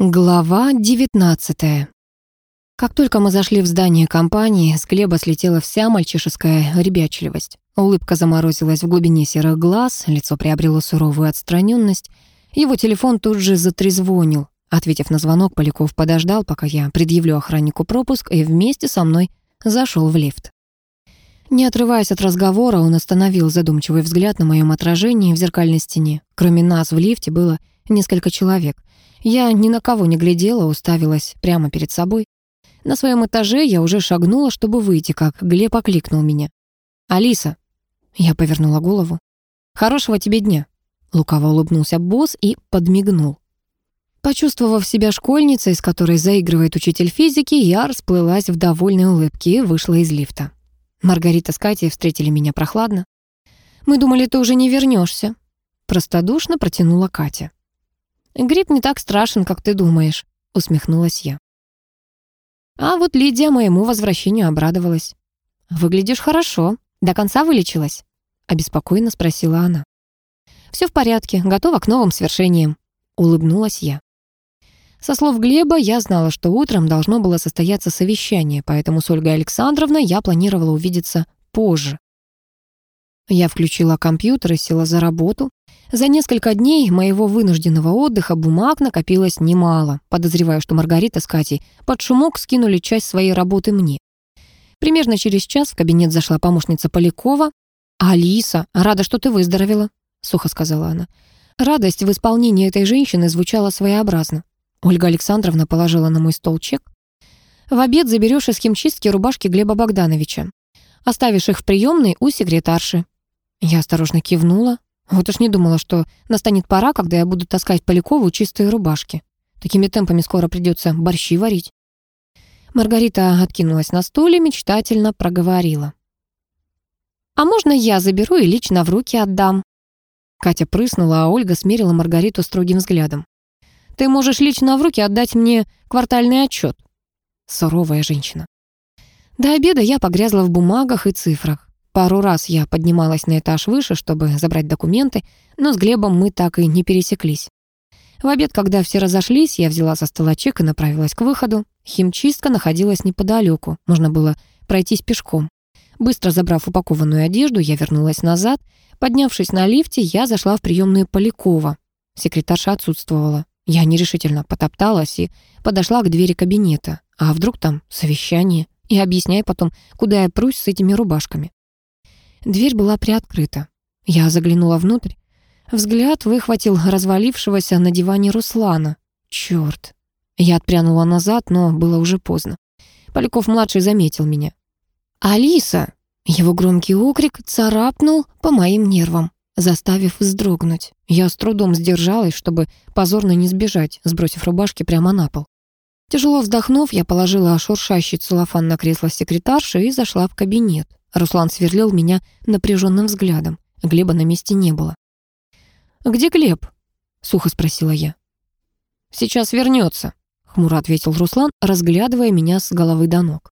Глава 19 Как только мы зашли в здание компании, с Глеба слетела вся мальчишеская ребячливость. Улыбка заморозилась в глубине серых глаз, лицо приобрело суровую отстраненность. Его телефон тут же затрезвонил. Ответив на звонок, Поляков подождал, пока я предъявлю охраннику пропуск, и вместе со мной зашел в лифт. Не отрываясь от разговора, он остановил задумчивый взгляд на моем отражении в зеркальной стене. Кроме нас в лифте было несколько человек. Я ни на кого не глядела, уставилась прямо перед собой. На своем этаже я уже шагнула, чтобы выйти, как Глеб окликнул меня. «Алиса!» Я повернула голову. «Хорошего тебе дня!» Лукаво улыбнулся босс и подмигнул. Почувствовав себя школьницей, с которой заигрывает учитель физики, я расплылась в довольной улыбке и вышла из лифта. Маргарита с Катей встретили меня прохладно. «Мы думали, ты уже не вернешься. Простодушно протянула Катя. «Грипп не так страшен, как ты думаешь», — усмехнулась я. А вот Лидия моему возвращению обрадовалась. «Выглядишь хорошо. До конца вылечилась?» — обеспокоенно спросила она. «Все в порядке, готова к новым свершениям», — улыбнулась я. Со слов Глеба я знала, что утром должно было состояться совещание, поэтому с Ольгой Александровной я планировала увидеться позже. Я включила компьютер и села за работу. За несколько дней моего вынужденного отдыха бумаг накопилось немало. Подозреваю, что Маргарита с Катей под шумок скинули часть своей работы мне. Примерно через час в кабинет зашла помощница Полякова. «Алиса, рада, что ты выздоровела», — сухо сказала она. Радость в исполнении этой женщины звучала своеобразно. Ольга Александровна положила на мой стол чек. «В обед заберешь из химчистки рубашки Глеба Богдановича. Оставишь их в приемной у секретарши. Я осторожно кивнула. Вот уж не думала, что настанет пора, когда я буду таскать Полякову чистые рубашки. Такими темпами скоро придется борщи варить. Маргарита откинулась на стуле, мечтательно проговорила. «А можно я заберу и лично в руки отдам?» Катя прыснула, а Ольга смерила Маргариту строгим взглядом. «Ты можешь лично в руки отдать мне квартальный отчет». Суровая женщина. До обеда я погрязла в бумагах и цифрах. Пару раз я поднималась на этаж выше, чтобы забрать документы, но с Глебом мы так и не пересеклись. В обед, когда все разошлись, я взяла со стола чек и направилась к выходу. Химчистка находилась неподалеку, можно было пройтись пешком. Быстро забрав упакованную одежду, я вернулась назад. Поднявшись на лифте, я зашла в приемную Полякова. Секретарша отсутствовала. Я нерешительно потопталась и подошла к двери кабинета. А вдруг там совещание? И объясняй потом, куда я прусь с этими рубашками. Дверь была приоткрыта. Я заглянула внутрь. Взгляд выхватил развалившегося на диване Руслана. Чёрт. Я отпрянула назад, но было уже поздно. Поляков-младший заметил меня. «Алиса!» Его громкий окрик царапнул по моим нервам, заставив вздрогнуть. Я с трудом сдержалась, чтобы позорно не сбежать, сбросив рубашки прямо на пол. Тяжело вздохнув, я положила шуршащий целлофан на кресло секретарши и зашла в кабинет. Руслан сверлил меня напряженным взглядом. Глеба на месте не было. «Где Глеб?» — сухо спросила я. «Сейчас вернется», — хмуро ответил Руслан, разглядывая меня с головы до ног.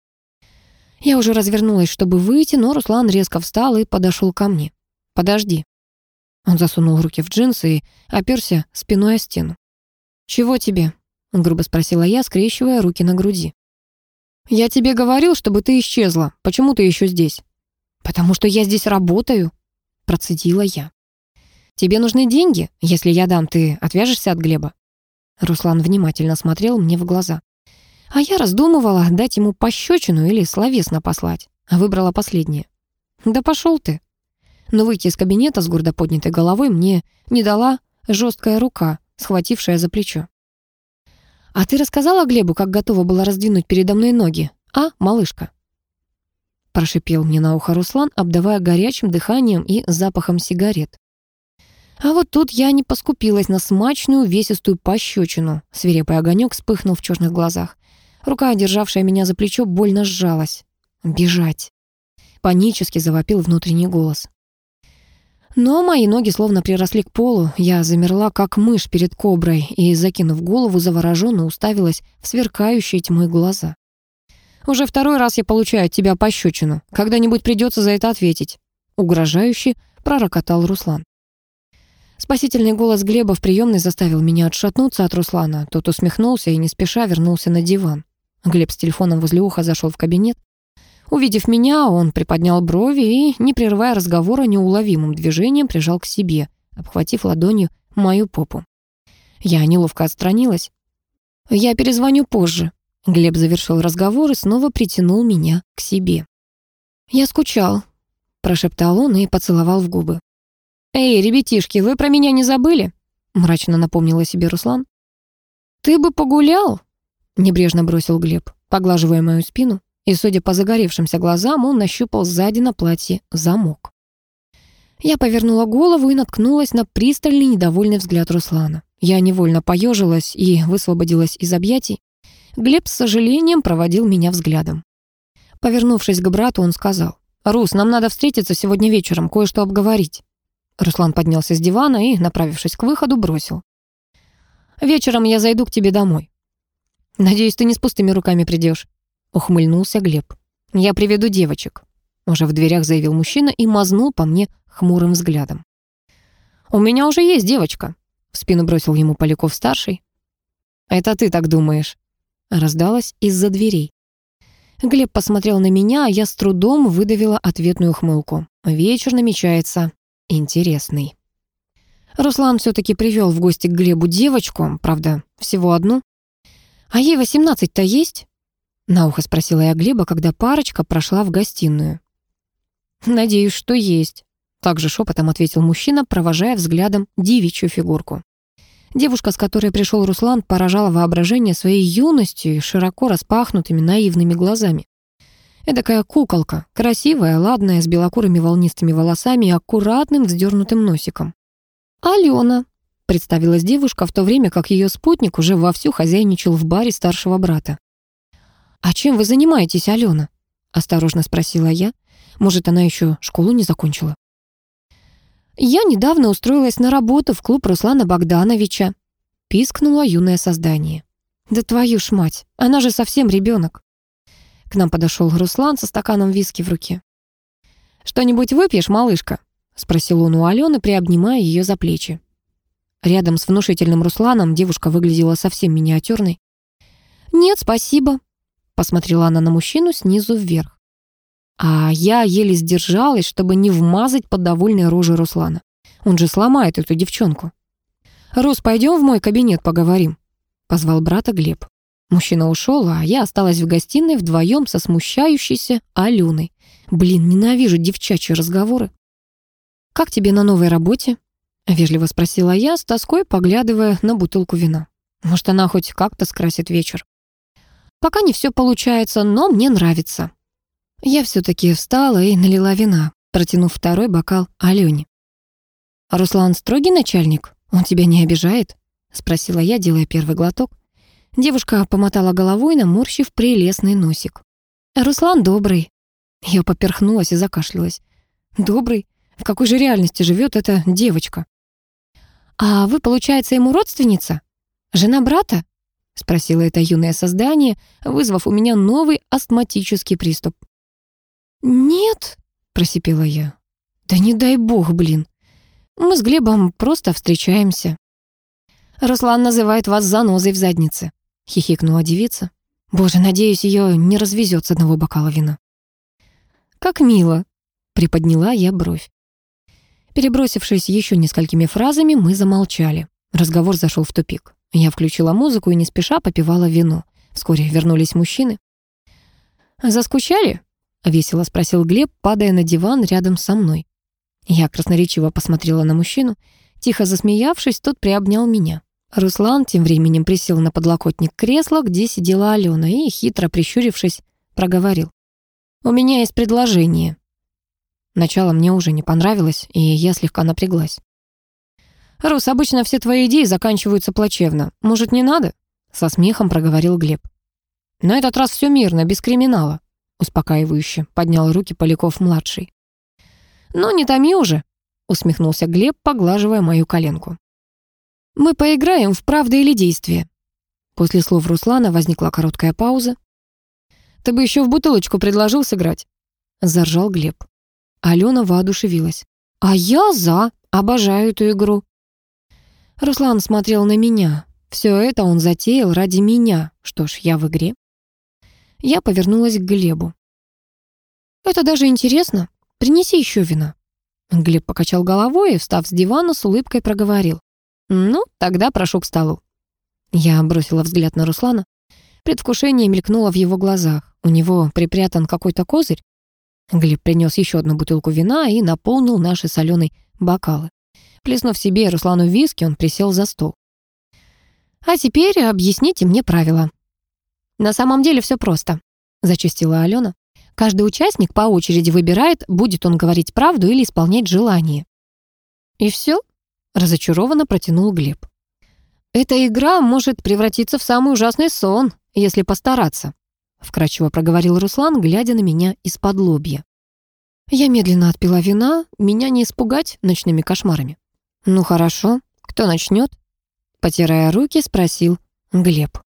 Я уже развернулась, чтобы выйти, но Руслан резко встал и подошел ко мне. «Подожди». Он засунул руки в джинсы и оперся спиной о стену. «Чего тебе?» — грубо спросила я, скрещивая руки на груди. «Я тебе говорил, чтобы ты исчезла. Почему ты еще здесь?» «Потому что я здесь работаю», — процедила я. «Тебе нужны деньги? Если я дам, ты отвяжешься от Глеба?» Руслан внимательно смотрел мне в глаза. А я раздумывала, дать ему пощечину или словесно послать. Выбрала последнее. «Да пошел ты». Но выйти из кабинета с гордо поднятой головой мне не дала жесткая рука, схватившая за плечо. «А ты рассказала Глебу, как готова была раздвинуть передо мной ноги, а, малышка?» Прошипел мне на ухо Руслан, обдавая горячим дыханием и запахом сигарет. А вот тут я не поскупилась на смачную весистую пощечину. Свирепый огонек вспыхнул в черных глазах. Рука, державшая меня за плечо, больно сжалась. «Бежать!» Панически завопил внутренний голос. Но мои ноги словно приросли к полу. Я замерла, как мышь перед коброй, и, закинув голову, завороженно уставилась в сверкающие тьмой глаза. «Уже второй раз я получаю от тебя пощечину. Когда-нибудь придется за это ответить», — угрожающе пророкотал Руслан. Спасительный голос Глеба в приемной заставил меня отшатнуться от Руслана. Тот усмехнулся и не спеша вернулся на диван. Глеб с телефоном возле уха зашел в кабинет. Увидев меня, он приподнял брови и, не прерывая разговора, неуловимым движением прижал к себе, обхватив ладонью мою попу. Я неловко отстранилась. «Я перезвоню позже». Глеб завершил разговор и снова притянул меня к себе. «Я скучал», — прошептал он и поцеловал в губы. «Эй, ребятишки, вы про меня не забыли?» — мрачно напомнила себе Руслан. «Ты бы погулял?» — небрежно бросил Глеб, поглаживая мою спину, и, судя по загоревшимся глазам, он нащупал сзади на платье замок. Я повернула голову и наткнулась на пристальный недовольный взгляд Руслана. Я невольно поежилась и высвободилась из объятий. Глеб с сожалением проводил меня взглядом. Повернувшись к брату, он сказал, «Рус, нам надо встретиться сегодня вечером, кое-что обговорить». Руслан поднялся с дивана и, направившись к выходу, бросил. «Вечером я зайду к тебе домой». «Надеюсь, ты не с пустыми руками придешь», — ухмыльнулся Глеб. «Я приведу девочек», — уже в дверях заявил мужчина и мазнул по мне хмурым взглядом. «У меня уже есть девочка», — в спину бросил ему Поляков-старший. «Это ты так думаешь», — раздалось из-за дверей. Глеб посмотрел на меня, а я с трудом выдавила ответную ухмылку. Вечер намечается интересный. Руслан все-таки привел в гости к Глебу девочку, правда, всего одну. «А ей восемнадцать-то есть?» На ухо спросила я Глеба, когда парочка прошла в гостиную. «Надеюсь, что есть», также шепотом ответил мужчина, провожая взглядом девичью фигурку. Девушка, с которой пришел Руслан, поражала воображение своей юностью и широко распахнутыми наивными глазами. Эдакая куколка, красивая, ладная, с белокурыми волнистыми волосами и аккуратным вздернутым носиком. «Алена», — представилась девушка, в то время как ее спутник уже вовсю хозяйничал в баре старшего брата. «А чем вы занимаетесь, Алена?» — осторожно спросила я. «Может, она еще школу не закончила?» «Я недавно устроилась на работу в клуб Руслана Богдановича», — пискнуло юное создание. «Да твою ж мать, она же совсем ребенок». К нам подошел Руслан со стаканом виски в руке. «Что-нибудь выпьешь, малышка?» — спросил он у Алены, приобнимая ее за плечи. Рядом с внушительным Русланом девушка выглядела совсем миниатюрной. «Нет, спасибо», — посмотрела она на мужчину снизу вверх. А я еле сдержалась, чтобы не вмазать под довольной рожей Руслана. Он же сломает эту девчонку. «Рус, пойдем в мой кабинет поговорим», — позвал брата Глеб. Мужчина ушел, а я осталась в гостиной вдвоем со смущающейся Аленой. Блин, ненавижу девчачьи разговоры. «Как тебе на новой работе?» — вежливо спросила я, с тоской поглядывая на бутылку вина. «Может, она хоть как-то скрасит вечер?» «Пока не все получается, но мне нравится», я все-таки встала и налила вина, протянув второй бокал Алене. «Руслан строгий начальник? Он тебя не обижает?» — спросила я, делая первый глоток. Девушка помотала головой, наморщив прелестный носик. «Руслан добрый». Я поперхнулась и закашлялась. «Добрый? В какой же реальности живет эта девочка?» «А вы, получается, ему родственница? Жена брата?» — спросила это юное создание, вызвав у меня новый астматический приступ. «Нет», — просипела я. «Да не дай бог, блин. Мы с Глебом просто встречаемся». «Руслан называет вас занозой в заднице», — хихикнула девица. «Боже, надеюсь, ее не развезет с одного бокала вина». «Как мило», — приподняла я бровь. Перебросившись еще несколькими фразами, мы замолчали. Разговор зашел в тупик. Я включила музыку и не спеша попивала вино. Вскоре вернулись мужчины. «Заскучали?» Весело спросил Глеб, падая на диван рядом со мной. Я красноречиво посмотрела на мужчину. Тихо засмеявшись, тот приобнял меня. Руслан тем временем присел на подлокотник кресла, где сидела Алена, и, хитро прищурившись, проговорил. «У меня есть предложение». Начало мне уже не понравилось, и я слегка напряглась. «Рус, обычно все твои идеи заканчиваются плачевно. Может, не надо?» Со смехом проговорил Глеб. «На этот раз все мирно, без криминала успокаивающе поднял руки Поляков-младший. «Ну, не томи уже», — усмехнулся Глеб, поглаживая мою коленку. «Мы поиграем в правда или действие». После слов Руслана возникла короткая пауза. «Ты бы еще в бутылочку предложил сыграть», — заржал Глеб. Алена воодушевилась. «А я за, обожаю эту игру». Руслан смотрел на меня. Все это он затеял ради меня. Что ж, я в игре. Я повернулась к Глебу. «Это даже интересно. Принеси еще вина». Глеб покачал головой и, встав с дивана, с улыбкой проговорил. «Ну, тогда прошу к столу». Я бросила взгляд на Руслана. Предвкушение мелькнуло в его глазах. У него припрятан какой-то козырь. Глеб принес еще одну бутылку вина и наполнил наши соленые бокалы. Плеснув себе Руслану виски, он присел за стол. «А теперь объясните мне правила». «На самом деле все просто», — зачастила Алена. «Каждый участник по очереди выбирает, будет он говорить правду или исполнять желание». «И все?» — разочарованно протянул Глеб. «Эта игра может превратиться в самый ужасный сон, если постараться», вкрадчиво проговорил Руслан, глядя на меня из-под лобья. Я медленно отпила вина, меня не испугать ночными кошмарами. «Ну хорошо, кто начнет?» Потирая руки, спросил Глеб.